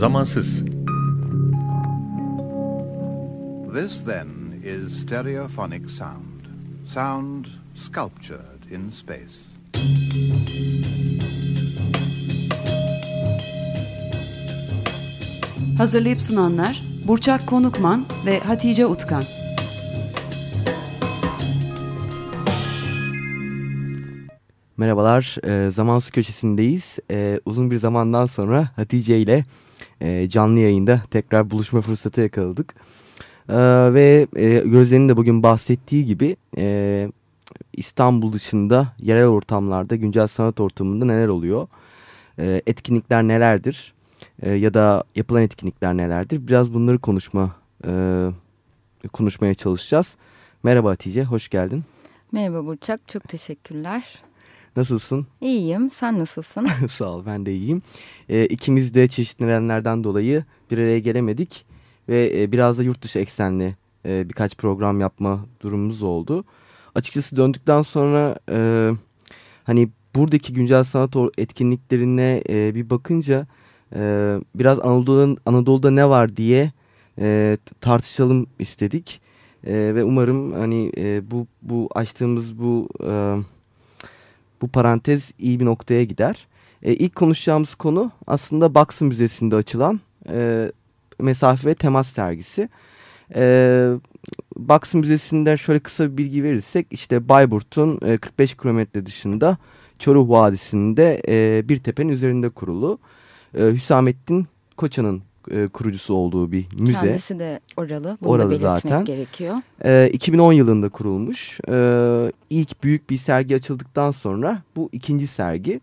Zamansız. This then is stereophonic sound. Sound sculptured in space. Hazırlayıp sunanlar Burçak Konukman ve Hatice Utkan. Merhabalar, e, Zamansız Köşesi'ndeyiz. E, uzun bir zamandan sonra Hatice ile e, canlı yayında tekrar buluşma fırsatı yakaladık. E, ve e, Gözler'in de bugün bahsettiği gibi e, İstanbul dışında yerel ortamlarda, güncel sanat ortamında neler oluyor? E, etkinlikler nelerdir? E, ya da yapılan etkinlikler nelerdir? Biraz bunları konuşma e, konuşmaya çalışacağız. Merhaba Hatice, hoş geldin. Merhaba Burçak, çok teşekkürler. Nasılsın? İyiyim, sen nasılsın? Sağ ol, ben de iyiyim. E, ikimiz de çeşitli nedenlerden dolayı bir araya gelemedik. Ve e, biraz da yurt dışı eksenli e, birkaç program yapma durumumuz oldu. Açıkçası döndükten sonra e, hani buradaki güncel sanat etkinliklerine e, bir bakınca... E, biraz Anadolu'da, Anadolu'da ne var diye e, tartışalım istedik. E, ve umarım hani e, bu bu açtığımız bu e, bu parantez iyi bir noktaya gider. E, ilk konuşacağımız konu aslında Baksı Müzesi'nde açılan e, mesafe ve temas sergisi. E, Baksı Müzesi'nde şöyle kısa bir bilgi verirsek işte Bayburt'un e, 45 kilometre dışında Çoruh Vadisi'nde e, bir tepenin üzerinde kurulu e, Hüsamettin Koçan'ın e, kurucusu olduğu bir müze. Kendisi de oralı. Bunu oralı da zaten. gerekiyor. E, 2010 yılında kurulmuş. E, ilk büyük bir sergi açıldıktan sonra bu ikinci sergi.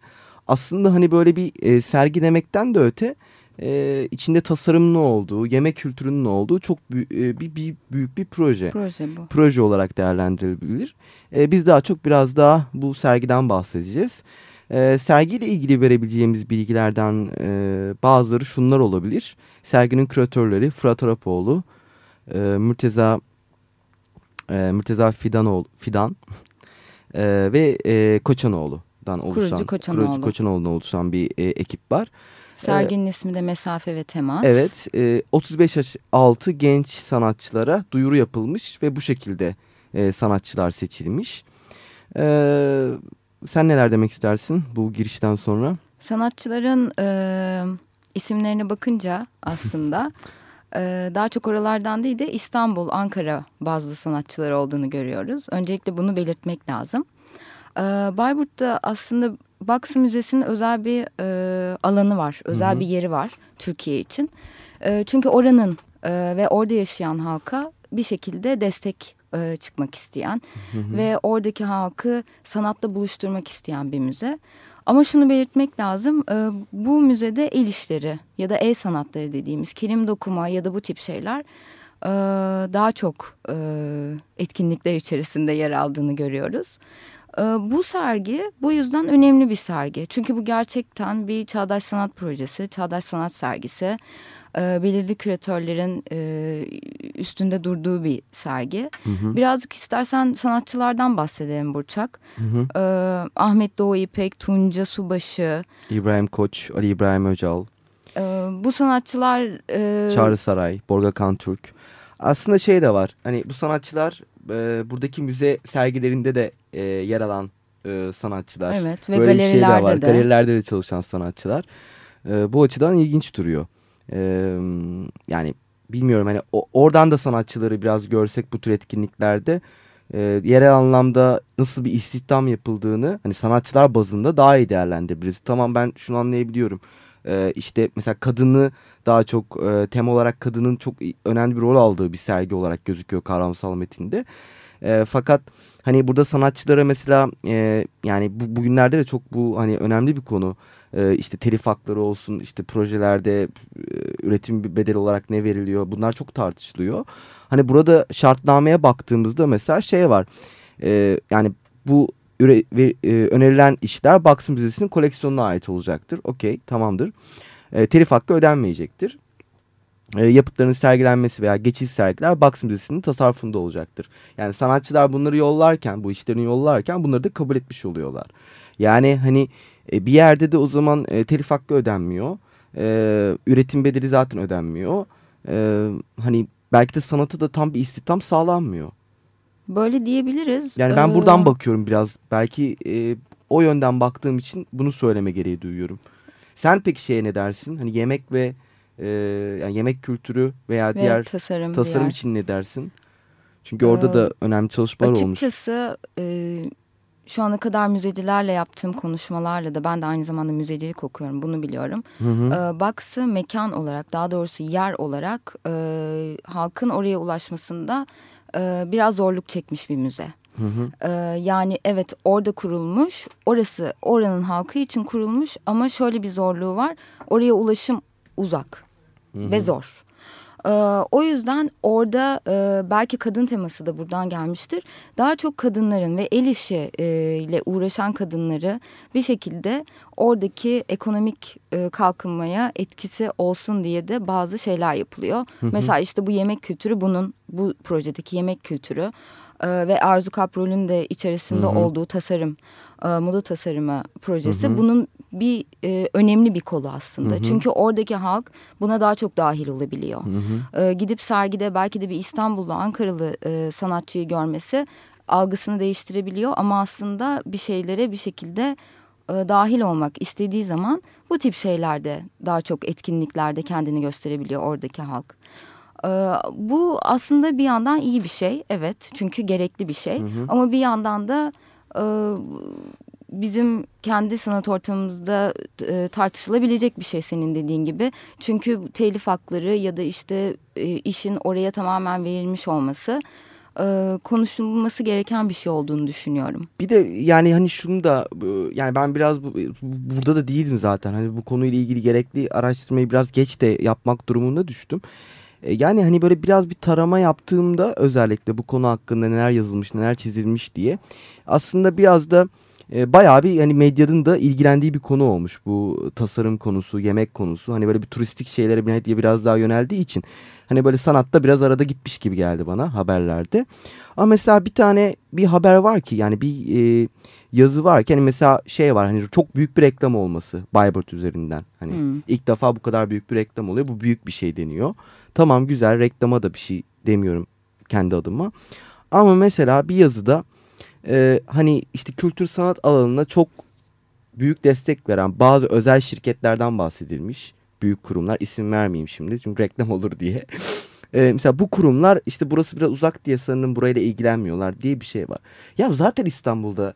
Aslında hani böyle bir e, sergi demekten de öte e, içinde tasarımın olduğu, yemek kültürünün olduğu çok büyük, e, bir, bir büyük bir proje. Proje bu. Proje olarak değerlendirilebilir. E, biz daha çok biraz daha bu sergiden bahsedeceğiz. E, sergiyle ilgili verebileceğimiz bilgilerden e, bazıları şunlar olabilir. Serginin küratörleri Fırat Arapoğlu, e, Mürteza, e, Mürteza Fidanoğlu, Fidan e, ve e, Koçanoğlu'dan oluşan, Kurucu Koçanoğlu. Kurucu Koçanoğlu'dan oluşan bir e, ekip var. Serginin ee, ismi de Mesafe ve Temas. Evet, e, 35 yaş altı genç sanatçılara duyuru yapılmış ve bu şekilde e, sanatçılar seçilmiş. E, sen neler demek istersin bu girişten sonra? Sanatçıların e, isimlerine bakınca aslında e, daha çok oralardan değil de İstanbul, Ankara bazlı sanatçılar olduğunu görüyoruz. Öncelikle bunu belirtmek lazım. E, Bayburt'ta aslında Baksı Müzesi'nin özel bir e, alanı var, özel hı hı. bir yeri var Türkiye için. E, çünkü oranın e, ve orada yaşayan halka bir şekilde destek e, çıkmak isteyen hı hı. ve oradaki halkı sanatla buluşturmak isteyen bir müze. Ama şunu belirtmek lazım e, bu müzede el işleri ya da el sanatları dediğimiz kilim dokuma ya da bu tip şeyler e, daha çok e, etkinlikler içerisinde yer aldığını görüyoruz. E, bu sergi bu yüzden önemli bir sergi. Çünkü bu gerçekten bir çağdaş sanat projesi, çağdaş sanat sergisi e, belirli küratörlerin e, üstünde durduğu bir sergi. Hı hı. Birazcık istersen sanatçılardan bahsedelim Burçak. Hı hı. E, Ahmet Doğu İpek, Tunca Subaşı. İbrahim Koç, Ali İbrahim Öcal. E, bu sanatçılar... E, Çağrı Saray, Borga Kantürk. Aslında şey de var. Hani bu sanatçılar e, buradaki müze sergilerinde de e, yer alan e, sanatçılar. Evet ve Böyle galerilerde şey de. Var. de. Galerilerde de çalışan sanatçılar. E, bu açıdan ilginç duruyor. E, yani bilmiyorum hani o, oradan da sanatçıları biraz görsek bu tür etkinliklerde e, yerel anlamda nasıl bir istihdam yapıldığını hani sanatçılar bazında daha iyi değerlendirebiliriz. Tamam ben şunu anlayabiliyorum. E, işte mesela kadını daha çok e, tema olarak kadının çok önemli bir rol aldığı bir sergi olarak gözüküyor kavramsal metinde. E, fakat hani burada sanatçılara mesela e, yani bu, bugünlerde de çok bu hani önemli bir konu. E, işte telif hakları olsun işte projelerde e, üretim bedeli olarak ne veriliyor bunlar çok tartışılıyor. Hani burada şartnameye baktığımızda mesela şey var. E, yani bu üre, ve, e, önerilen işler Baksı Müzesi'nin koleksiyonuna ait olacaktır. Okey tamamdır. E, telif hakkı ödenmeyecektir e, yapıtların sergilenmesi veya geçici sergiler Baksı Müzesi'nin tasarrufunda olacaktır. Yani sanatçılar bunları yollarken, bu işlerini yollarken bunları da kabul etmiş oluyorlar. Yani hani e, bir yerde de o zaman e, telif hakkı ödenmiyor. E, üretim bedeli zaten ödenmiyor. E, hani belki de sanata da tam bir istihdam sağlanmıyor. Böyle diyebiliriz. Yani ben Ee, buradan bakıyorum biraz. Belki e, o yönden baktığım için bunu söyleme gereği duyuyorum. Sen peki şeye ne dersin? Hani yemek ve e, yani yemek kültürü veya ve diğer tasarım, tasarım diğer- için ne dersin? Çünkü orada Ee, da önemli çalışmalar olmuş. Açıkçası e, şu ana kadar müzecilerle yaptığım konuşmalarla da ben de aynı zamanda müzecilik okuyorum bunu biliyorum. Hı hı. E, Box'ı mekan olarak daha doğrusu yer olarak e, halkın oraya ulaşmasında e, biraz zorluk çekmiş bir müze. Hı hı. E, yani evet orada kurulmuş orası oranın halkı için kurulmuş ama şöyle bir zorluğu var oraya ulaşım uzak ve zor. Ee, o yüzden orada e, belki kadın teması da buradan gelmiştir. Daha çok kadınların ve el işi e, ile uğraşan kadınları bir şekilde oradaki ekonomik e, kalkınmaya etkisi olsun diye de bazı şeyler yapılıyor. Mesela işte bu yemek kültürü bunun bu projedeki yemek kültürü e, ve Arzu Kaprol'ün de içerisinde olduğu tasarım e, moda tasarımı projesi bunun bir e, önemli bir kolu aslında. Çünkü oradaki halk buna daha çok dahil olabiliyor. E, gidip sergide belki de bir İstanbullu, Ankaralı e, sanatçıyı görmesi algısını değiştirebiliyor ama aslında bir şeylere bir şekilde e, dahil olmak istediği zaman bu tip şeylerde daha çok etkinliklerde kendini gösterebiliyor oradaki halk. E, bu aslında bir yandan iyi bir şey evet çünkü gerekli bir şey ama bir yandan da e, bizim kendi sanat ortamımızda e, tartışılabilecek bir şey senin dediğin gibi. Çünkü telif hakları ya da işte e, işin oraya tamamen verilmiş olması e, konuşulması gereken bir şey olduğunu düşünüyorum. Bir de yani hani şunu da e, yani ben biraz bu, burada da değildim zaten. Hani bu konuyla ilgili gerekli araştırmayı biraz geç de yapmak durumunda düştüm. E, Yani hani böyle biraz bir tarama yaptığımda özellikle bu konu hakkında neler yazılmış, neler çizilmiş diye aslında biraz da e, bayağı bir hani medyanın da ilgilendiği bir konu olmuş bu tasarım konusu, yemek konusu. Hani böyle bir turistik şeylere medya biraz daha yöneldiği için hani böyle sanatta biraz arada gitmiş gibi geldi bana haberlerde. Ama mesela bir tane bir haber var ki yani bir e, yazı var ki hani mesela şey var hani çok büyük bir reklam olması Bayburt üzerinden. Hani Hmm. ilk defa bu kadar büyük bir reklam oluyor. Bu büyük bir şey deniyor. Tamam güzel reklama da bir şey demiyorum kendi adıma. Ama mesela bir yazıda e, hani işte kültür sanat alanına çok büyük destek veren bazı özel şirketlerden bahsedilmiş. Büyük kurumlar isim vermeyeyim şimdi çünkü reklam olur diye. E, mesela bu kurumlar işte burası biraz uzak diye sanırım burayla ilgilenmiyorlar diye bir şey var. Ya zaten İstanbul'da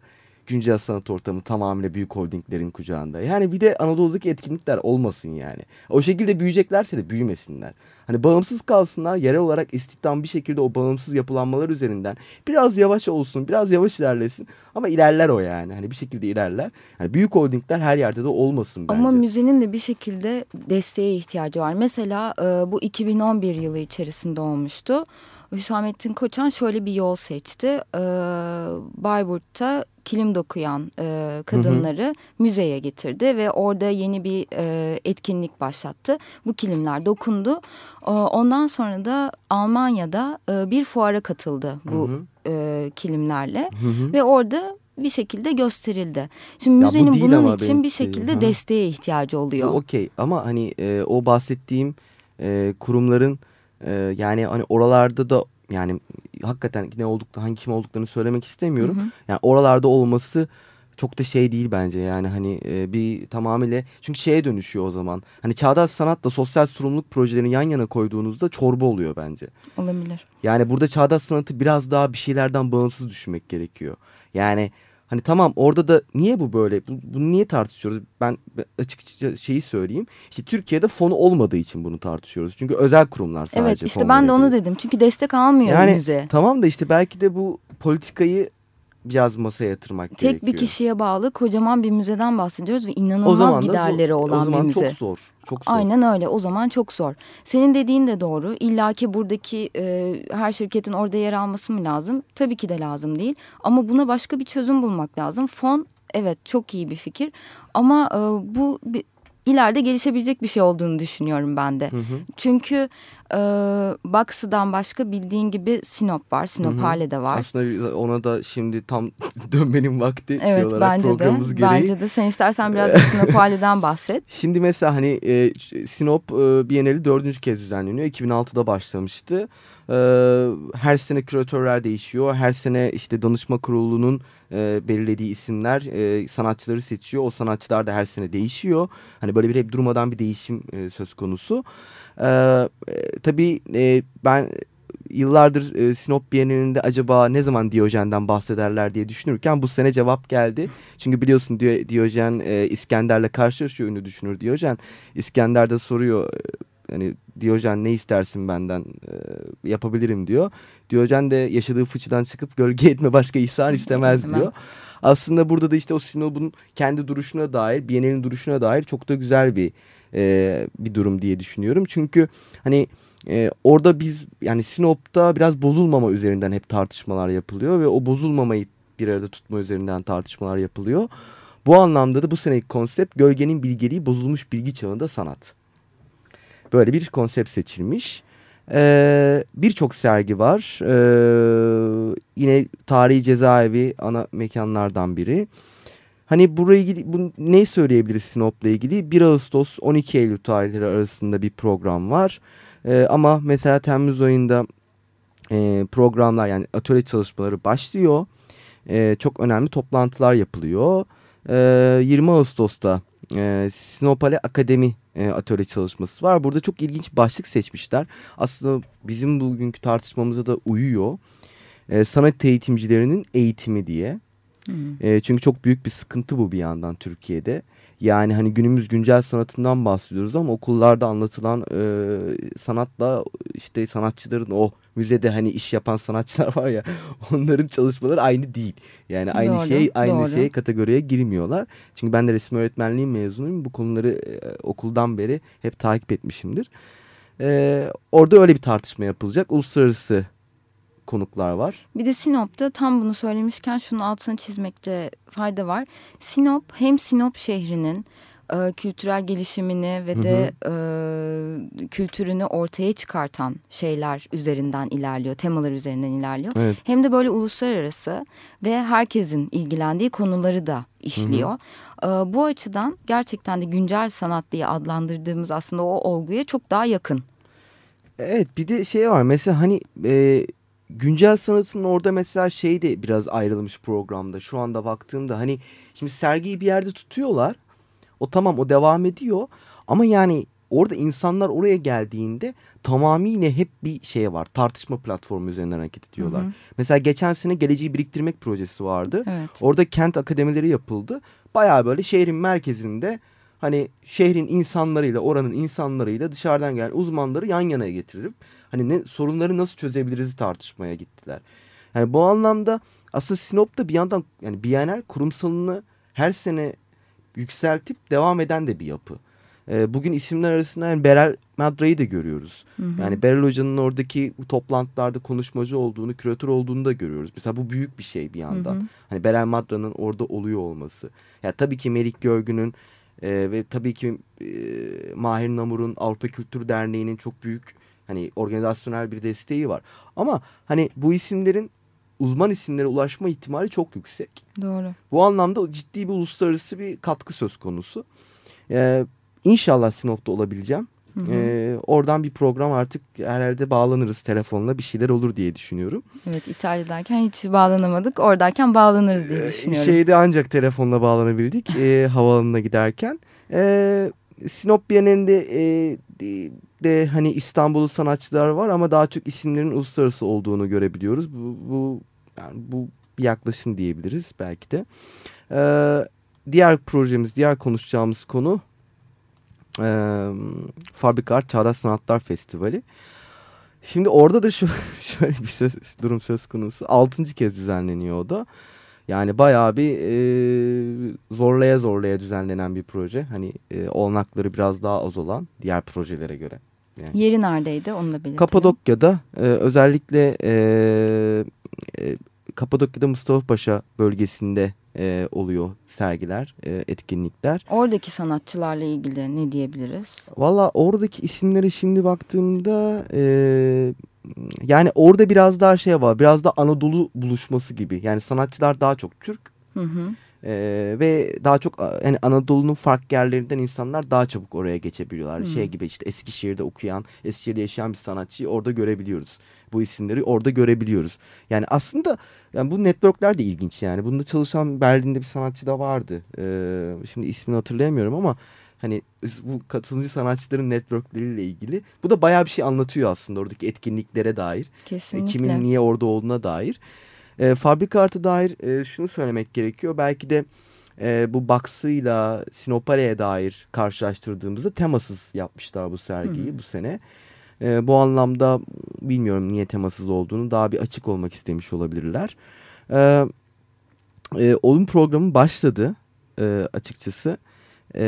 güncel sanat ortamı tamamıyla büyük holdinglerin kucağında. Yani bir de Anadolu'daki etkinlikler olmasın yani. O şekilde büyüyeceklerse de büyümesinler. Hani bağımsız kalsınlar yerel olarak istihdam bir şekilde o bağımsız yapılanmalar üzerinden biraz yavaş olsun biraz yavaş ilerlesin ama ilerler o yani hani bir şekilde ilerler. Hani büyük holdingler her yerde de olmasın bence. Ama müzenin de bir şekilde desteğe ihtiyacı var. Mesela e, bu 2011 yılı içerisinde olmuştu. Hüsamettin Koçan şöyle bir yol seçti. E, Bayburt'ta kilim dokuyan e, kadınları müzeye getirdi ve orada yeni bir e, etkinlik başlattı. Bu kilimler dokundu. E, ondan sonra da Almanya'da e, bir fuara katıldı bu e, kilimlerle ve orada bir şekilde gösterildi. Şimdi Ya bu müzenin değil bunun için bir şekilde ha. desteğe ihtiyacı Bu oluyor. Okey ama hani e, o bahsettiğim e, kurumların e, yani hani oralarda da yani hakikaten ne olduklarını hangi kim olduklarını söylemek istemiyorum. Yani oralarda olması çok da şey değil bence yani hani e, bir tamamıyla çünkü şeye dönüşüyor o zaman. Hani çağdaş sanatla sosyal sorumluluk projelerini yan yana koyduğunuzda çorba oluyor bence. Olabilir. Yani burada çağdaş sanatı biraz daha bir şeylerden bağımsız düşünmek gerekiyor. Yani hani tamam orada da niye bu böyle? Bu- Bunu niye tartışıyoruz? Ben açıkça şeyi söyleyeyim. İşte Türkiye'de fonu olmadığı için bunu tartışıyoruz. Çünkü özel kurumlar sadece Evet işte ben de onu verebiliyor. dedim. Çünkü destek almıyor Yani müze. tamam da işte belki de bu politikayı biraz masaya yatırmak Tek gerekiyor. bir kişiye bağlı kocaman bir müzeden bahsediyoruz ve o inanılmaz zaman da zor. giderleri o olan zaman bir müze. çok zor. Çok zor. Aynen öyle. O zaman çok zor. Senin dediğin de doğru. İlla ki buradaki e, her şirketin orada yer alması mı lazım? Tabii ki de lazım değil. Ama buna başka bir çözüm bulmak lazım. Fon evet çok iyi bir fikir. Ama e, bu bir, ileride gelişebilecek bir şey olduğunu düşünüyorum ben de. Çünkü e, Baksı'dan başka bildiğin gibi Sinop var. Sinop Hı hı. Hale de var. Aslında ona da şimdi tam dönmenin vakti şey evet olarak bence de. programımız gereği. Bence de. Sen istersen biraz da Sinop Hale'den bahset. Şimdi mesela hani e, Sinop e, Bienali dördüncü kez düzenleniyor. 2006'da başlamıştı. E, her sene küratörler değişiyor. Her sene işte danışma kurulunun e, belirlediği isimler e, sanatçıları seçiyor. O sanatçılar da her sene değişiyor. Hani böyle bir hep durmadan bir değişim e, söz konusu. E, e, tabii e, ben yıllardır e, Sinop Bienalinde acaba ne zaman Diyojen'den bahsederler diye düşünürken bu sene cevap geldi. Çünkü biliyorsun Diyo, Diyojen e, İskender'le karşılaşıyor ünlü düşünür Diyojen. İskender de soruyor hani Diyojen ne istersin benden e, yapabilirim diyor. Diyojen de yaşadığı fıçıdan çıkıp gölge etme başka ihsan istemez Hemen. diyor. Aslında burada da işte o Sinop'un kendi duruşuna dair, Bienal'in duruşuna dair çok da güzel bir e, bir durum diye düşünüyorum. Çünkü hani e, orada biz yani Sinop'ta biraz bozulmama üzerinden hep tartışmalar yapılıyor ve o bozulmamayı bir arada tutma üzerinden tartışmalar yapılıyor. Bu anlamda da bu seneki konsept gölgenin bilgeliği bozulmuş bilgi çağında sanat. Böyle bir konsept seçilmiş. Ee, Birçok sergi var. Ee, yine tarihi cezaevi ana mekanlardan biri. Hani buraya ilgili bu, ne söyleyebiliriz Sinop'la ilgili? 1 Ağustos 12 Eylül tarihleri arasında bir program var. Ee, ama mesela Temmuz ayında e, programlar yani atölye çalışmaları başlıyor. E, çok önemli toplantılar yapılıyor. E, 20 Ağustos'ta e, Sinopale Akademi e, atölye çalışması var. Burada çok ilginç başlık seçmişler. Aslında bizim bugünkü tartışmamıza da uyuyor. E, sanat eğitimcilerinin eğitimi diye. E, çünkü çok büyük bir sıkıntı bu bir yandan Türkiye'de. Yani hani günümüz güncel sanatından bahsediyoruz ama okullarda anlatılan e, sanatla işte sanatçıların o müzede hani iş yapan sanatçılar var ya onların çalışmaları aynı değil. Yani aynı Doğru, şey aynı doğru. şey kategoriye girmiyorlar. Çünkü ben de resim öğretmenliği mezunuyum. Bu konuları e, okuldan beri hep takip etmişimdir. E, orada öyle bir tartışma yapılacak. Uluslararası konuklar var. Bir de Sinop'ta tam bunu söylemişken şunun altını çizmekte fayda var. Sinop hem Sinop şehrinin e, kültürel gelişimini ve de e, kültürünü ortaya çıkartan şeyler üzerinden ilerliyor, temalar üzerinden ilerliyor. Evet. Hem de böyle uluslararası ve herkesin ilgilendiği konuları da işliyor. E, bu açıdan gerçekten de güncel sanat diye adlandırdığımız aslında o olguya çok daha yakın. Evet bir de şey var mesela hani e, güncel sanatın orada mesela şey de biraz ayrılmış programda. Şu anda baktığımda hani şimdi sergiyi bir yerde tutuyorlar. O tamam o devam ediyor. Ama yani orada insanlar oraya geldiğinde tamamıyla hep bir şey var. Tartışma platformu üzerinden hareket ediyorlar. Hı hı. Mesela geçen sene Geleceği Biriktirmek projesi vardı. Evet. Orada kent akademileri yapıldı. Bayağı böyle şehrin merkezinde hani şehrin insanlarıyla oranın insanlarıyla dışarıdan gelen uzmanları yan yana getirip hani ne sorunları nasıl çözebiliriz tartışmaya gittiler. Yani bu anlamda aslında Sinop'ta bir yandan yani Bienal kurumsalını her sene yükseltip devam eden de bir yapı. Ee, bugün isimler arasında yani Berel Madra'yı da görüyoruz. Yani Berel Hoca'nın oradaki toplantılarda konuşmacı olduğunu, küratör olduğunu da görüyoruz. Mesela bu büyük bir şey bir yandan. Hı hı. Hani Berel Madra'nın orada oluyor olması. Ya tabii ki Melik Görgü'nün e, ve tabii ki e, Mahir Namur'un Avrupa Kültür Derneği'nin çok büyük hani organizasyonel bir desteği var. Ama hani bu isimlerin uzman isimlere ulaşma ihtimali çok yüksek. Doğru. Bu anlamda ciddi bir uluslararası bir katkı söz konusu. Ee, inşallah Sinop'ta olabileceğim. Ee, oradan bir program artık herhalde bağlanırız telefonla bir şeyler olur diye düşünüyorum. Evet İtalya'dayken hiç bağlanamadık. Oradayken bağlanırız diye Ee, düşünüyorum. Şeyde ancak telefonla bağlanabildik e, havaalanına giderken. Ee, Sinop Bienalinde e, de, de hani İstanbul'u sanatçılar var ama daha çok isimlerin uluslararası olduğunu görebiliyoruz. Bu, bu yani bu bir yaklaşım diyebiliriz belki de. Ee, diğer projemiz, diğer konuşacağımız konu e, Fabrika Art Çağdaş Sanatlar Festivali. Şimdi orada da şu şöyle bir söz, durum söz konusu. Altıncı kez düzenleniyor o da. Yani bayağı bir e, zorlaya zorlaya düzenlenen bir proje. Hani e, olanakları biraz daha az olan diğer projelere göre. Yani. Yeri neredeydi onu da belirtelim. Kapadokya'da e, özellikle e, e, Kapadokya'da Mustafa Paşa bölgesinde e, oluyor sergiler, e, etkinlikler. Oradaki sanatçılarla ilgili ne diyebiliriz? Valla oradaki isimlere şimdi baktığımda e, yani orada biraz daha şey var. Biraz da Anadolu buluşması gibi. Yani sanatçılar daha çok Türk. Hı hı. E, ve daha çok yani Anadolu'nun farklı yerlerinden insanlar daha çabuk oraya geçebiliyorlar. Hmm. Şey gibi işte Eskişehir'de okuyan, Eskişehir'de yaşayan bir sanatçıyı orada görebiliyoruz. Bu isimleri orada görebiliyoruz. Yani aslında yani bu networkler de ilginç yani. Bunda çalışan Berlin'de bir sanatçı da vardı. Ee, şimdi ismini hatırlayamıyorum ama hani bu katılımcı sanatçıların networkleriyle ilgili. Bu da bayağı bir şey anlatıyor aslında oradaki etkinliklere dair. Kesinlikle. Kimin niye orada olduğuna dair. E, fabrika artı dair e, şunu söylemek gerekiyor. Belki de e, bu Baksı'yla Sinopare'ye dair karşılaştırdığımızda temasız yapmışlar bu sergiyi Hı. bu sene. E, bu anlamda bilmiyorum niye temasız olduğunu daha bir açık olmak istemiş olabilirler. E, e, Olum programı başladı e, açıkçası. E,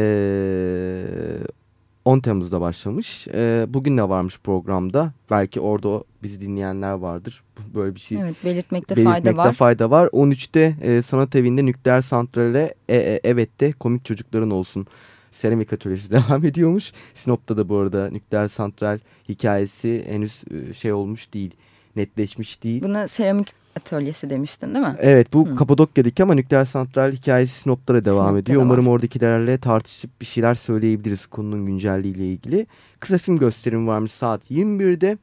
10 Temmuz'da başlamış. E, bugün de varmış programda. Belki orada bizi dinleyenler vardır. Böyle bir şey Evet belirtmekte, belirtmekte fayda var. fayda var. 13'te e, sanat evinde nükleer santrale e, e, evet de komik çocukların olsun seramik atölyesi devam ediyormuş. Sinop'ta da bu arada nükleer santral hikayesi henüz e, şey olmuş değil. Netleşmiş değil. Buna seramik atölyesi demiştin değil mi? Evet bu Hı. Kapadokya'daki ama nükleer santral hikayesi Sinop'ta da devam Sinop'ta ediyor. da Umarım oradakilerle tartışıp bir şeyler söyleyebiliriz konunun güncelliğiyle ilgili. Kısa film gösterimi varmış saat 21'de.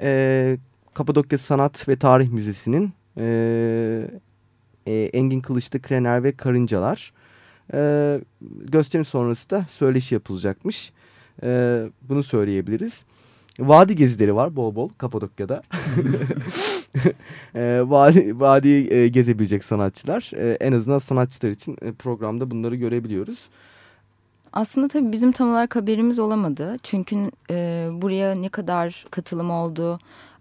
Ee, Kapadokya Sanat ve Tarih Müzesi'nin e, e, Engin Kılıçlı Krener ve Karıncalar. E, gösterim sonrası da söyleşi yapılacakmış. E, bunu söyleyebiliriz. Vadi gezileri var bol bol Kapadokya'da. e, vadi, vadiyi e, gezebilecek sanatçılar. E, en azından sanatçılar için e, programda bunları görebiliyoruz. Aslında tabii bizim tam olarak haberimiz olamadı. Çünkü e, buraya ne kadar katılım oldu,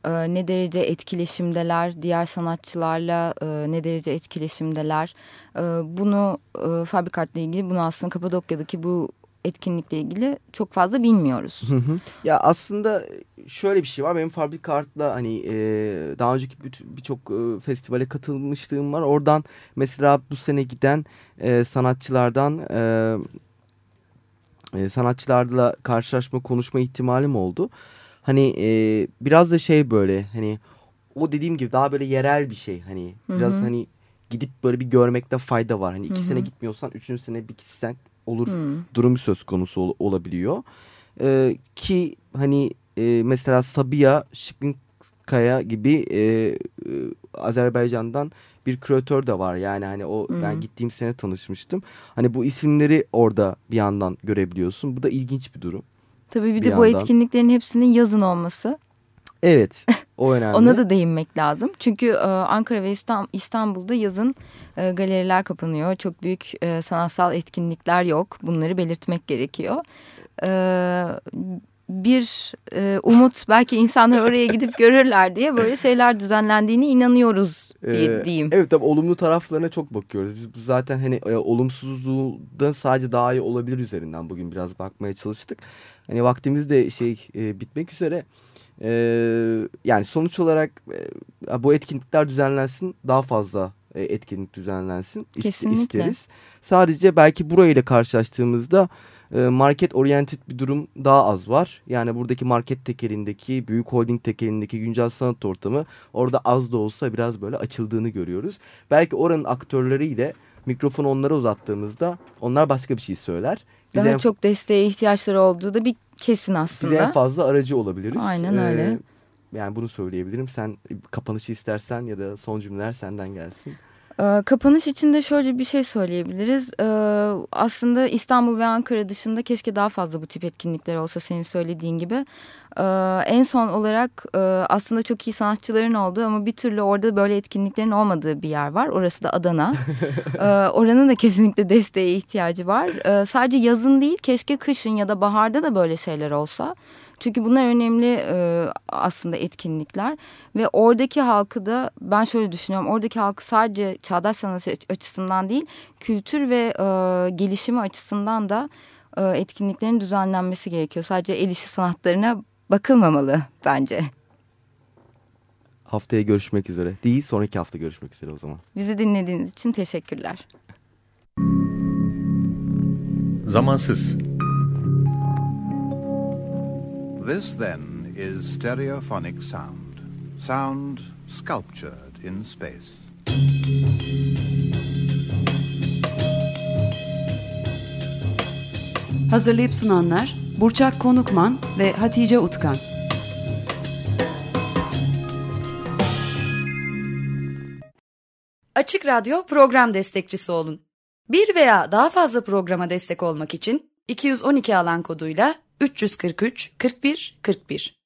e, ne derece etkileşimdeler, diğer sanatçılarla e, ne derece etkileşimdeler. E, bunu e, Fabrikart'la ilgili, bunu aslında Kapadokya'daki bu etkinlikle ilgili çok fazla bilmiyoruz. Hı hı. ya aslında şöyle bir şey var. Benim Fabrika Art'la hani e, daha önceki birçok e, festivale katılmışlığım var. Oradan mesela bu sene giden sanatçılardan sanatçılarla karşılaşma konuşma ihtimalim oldu. Hani e, biraz da şey böyle hani o dediğim gibi daha böyle yerel bir şey. Hani Hı biraz hı. hani gidip böyle bir görmekte fayda var. Hani iki Hı sene hı. gitmiyorsan üçüncü sene bir gitsen olur Hmm. durumu söz konusu ol- olabiliyor. Ee, ki hani e, mesela Sabiha Şıklınkaya gibi e, e, Azerbaycan'dan bir küratör de var. Yani hani o Hı. ben gittiğim sene tanışmıştım. Hani bu isimleri orada bir yandan görebiliyorsun. Bu da ilginç bir durum. Tabii bir Bir de bu yandan. etkinliklerin hepsinin yazın olması. Evet o önemli. Ona da değinmek lazım. Çünkü e, Ankara ve İstanbul'da yazın e, galeriler kapanıyor. Çok büyük e, sanatsal etkinlikler yok. Bunları belirtmek gerekiyor. E, bir e, umut belki insanlar oraya gidip görürler diye böyle şeyler düzenlendiğine inanıyoruz diye, diyeyim. Evet tabii olumlu taraflarına çok bakıyoruz. Biz zaten hani e, olumsuzluğu da sadece daha iyi olabilir üzerinden bugün biraz bakmaya çalıştık. Hani vaktimiz de şey e, bitmek üzere. Ee, yani sonuç olarak e, bu etkinlikler düzenlensin daha fazla e, etkinlik düzenlensin Kesinlikle. isteriz. Sadece belki burayla karşılaştığımızda e, market oriented bir durum daha az var. Yani buradaki market tekelindeki, büyük holding tekelindeki güncel sanat ortamı orada az da olsa biraz böyle açıldığını görüyoruz. Belki oranın aktörleriyle mikrofonu onlara uzattığımızda onlar başka bir şey söyler. Biz Daha en, çok desteğe ihtiyaçları olduğu da bir kesin biz aslında. en fazla aracı olabiliriz. Aynen öyle. yani bunu söyleyebilirim. Sen kapanışı istersen ya da son cümleler senden gelsin. Ee, Kapanış için de şöyle bir şey söyleyebiliriz. Ee, Aslında İstanbul ve Ankara dışında keşke daha fazla bu tip etkinlikler olsa senin söylediğin gibi. Ee, En son olarak e, aslında çok iyi sanatçıların olduğu ama bir türlü orada böyle etkinliklerin olmadığı bir yer var. Orası da Adana. Oranın da kesinlikle desteğe ihtiyacı var. Sadece yazın değil keşke kışın ya da baharda da böyle şeyler olsa. Çünkü bunlar önemli e, aslında etkinlikler ve oradaki halkı da ben şöyle düşünüyorum. Oradaki halkı sadece çağdaş sanat aç- açısından değil, kültür ve e, gelişimi açısından da e, etkinliklerin düzenlenmesi gerekiyor. Sadece el işi sanatlarına bakılmamalı bence. Haftaya görüşmek üzere. Değil sonraki hafta görüşmek üzere o zaman. Bizi dinlediğiniz için teşekkürler. Zamansız. This then is stereophonic sound. Sound sculptured in space. Hazırlayıp sunanlar Burçak Konukman ve Hatice Utkan. Açık Radyo program destekçisi olun. Bir veya daha fazla programa destek olmak için 212 alan koduyla 343 41 41